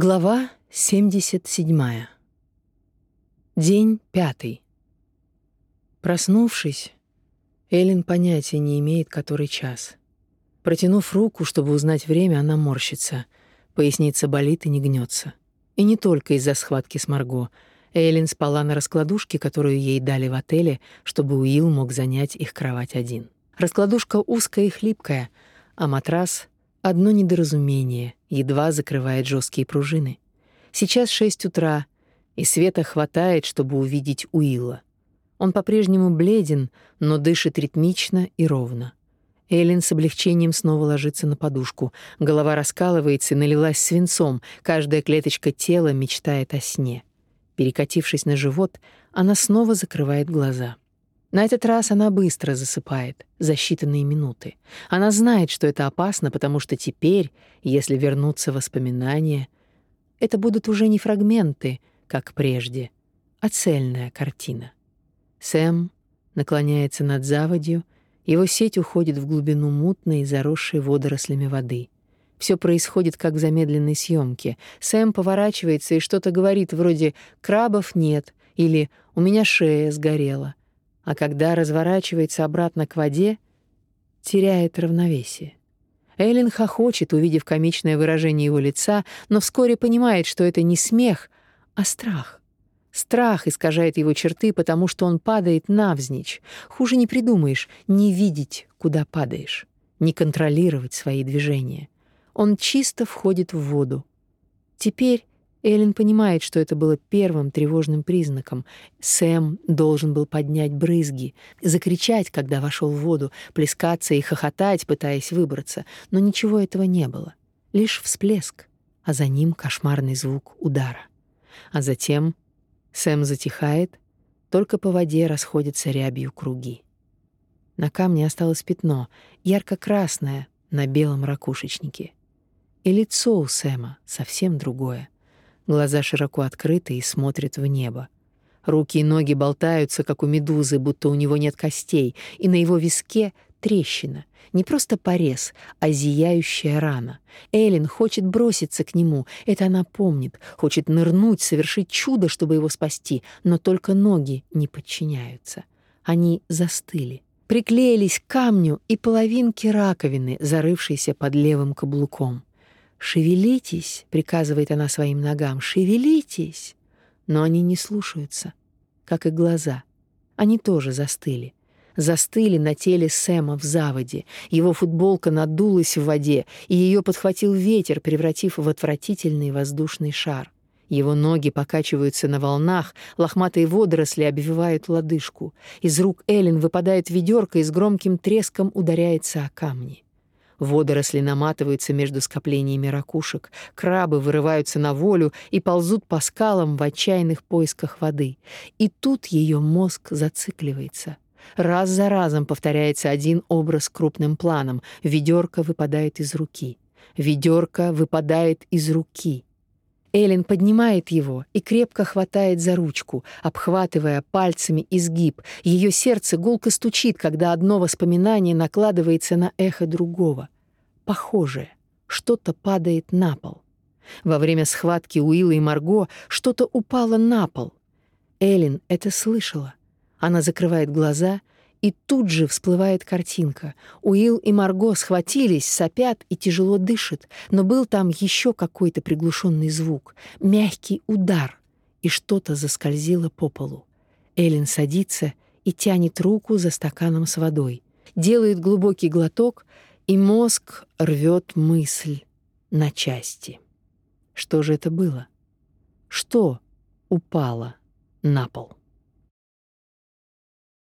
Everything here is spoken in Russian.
Глава 77. День пятый. Проснувшись, Эллен понятия не имеет, который час. Протянув руку, чтобы узнать время, она морщится. Поясница болит и не гнется. И не только из-за схватки с Марго. Эллен спала на раскладушке, которую ей дали в отеле, чтобы Уилл мог занять их кровать один. Раскладушка узкая и хлипкая, а матрас — одно недоразумение — едва закрывает жесткие пружины. Сейчас шесть утра, и света хватает, чтобы увидеть Уилла. Он по-прежнему бледен, но дышит ритмично и ровно. Эллен с облегчением снова ложится на подушку. Голова раскалывается и налилась свинцом. Каждая клеточка тела мечтает о сне. Перекатившись на живот, она снова закрывает глаза. На этот раз она быстро засыпает, за считанные минуты. Она знает, что это опасно, потому что теперь, если вернутся воспоминания, это будут уже не фрагменты, как прежде, а цельная картина. Сэм наклоняется над заводью, его сеть уходит в глубину мутной, заросшей водорослями воды. Все происходит как в замедленной съемке. Сэм поворачивается и что-то говорит вроде «крабов нет» или «у меня шея сгорела» а когда разворачивается обратно к воде, теряет равновесие. Эллен хохочет, увидев комичное выражение его лица, но вскоре понимает, что это не смех, а страх. Страх искажает его черты, потому что он падает навзничь. Хуже не придумаешь — не видеть, куда падаешь, не контролировать свои движения. Он чисто входит в воду. Теперь Эллен понимает, что это было первым тревожным признаком. Сэм должен был поднять брызги, закричать, когда вошел в воду, плескаться и хохотать, пытаясь выбраться, но ничего этого не было. Лишь всплеск, а за ним кошмарный звук удара. А затем Сэм затихает, только по воде расходятся рябью круги. На камне осталось пятно, ярко-красное, на белом ракушечнике. И лицо у Сэма совсем другое — Глаза широко открыты и смотрят в небо. Руки и ноги болтаются, как у медузы, будто у него нет костей, и на его виске трещина. Не просто порез, а зияющая рана. Элин хочет броситься к нему, это она помнит, хочет нырнуть, совершить чудо, чтобы его спасти, но только ноги не подчиняются. Они застыли, приклеились к камню и половинке раковины, зарывшейся под левым каблуком. «Шевелитесь», — приказывает она своим ногам, — «шевелитесь». Но они не слушаются, как и глаза. Они тоже застыли. Застыли на теле Сэма в заводе. Его футболка надулась в воде, и ее подхватил ветер, превратив в отвратительный воздушный шар. Его ноги покачиваются на волнах, лохматые водоросли обвивают лодыжку. Из рук Эллен выпадает ведерко и с громким треском ударяется о камни. Водоросли наматываются между скоплениями ракушек, крабы вырываются на волю и ползут по скалам в отчаянных поисках воды. И тут ее мозг зацикливается. Раз за разом повторяется один образ крупным планом. Ведерко выпадает из руки. Ведерко выпадает из руки. Эллен поднимает его и крепко хватает за ручку, обхватывая пальцами изгиб. Ее сердце гулко стучит, когда одно воспоминание накладывается на эхо другого. Похожее. Что-то падает на пол. Во время схватки Уилла и Марго что-то упало на пол. Эллен это слышала. Она закрывает глаза — и тут же всплывает картинка. Уилл и Марго схватились, сопят и тяжело дышат, но был там еще какой-то приглушенный звук, мягкий удар, и что-то заскользило по полу. Эллен садится и тянет руку за стаканом с водой, делает глубокий глоток, и мозг рвет мысль на части. Что же это было? Что упало на пол?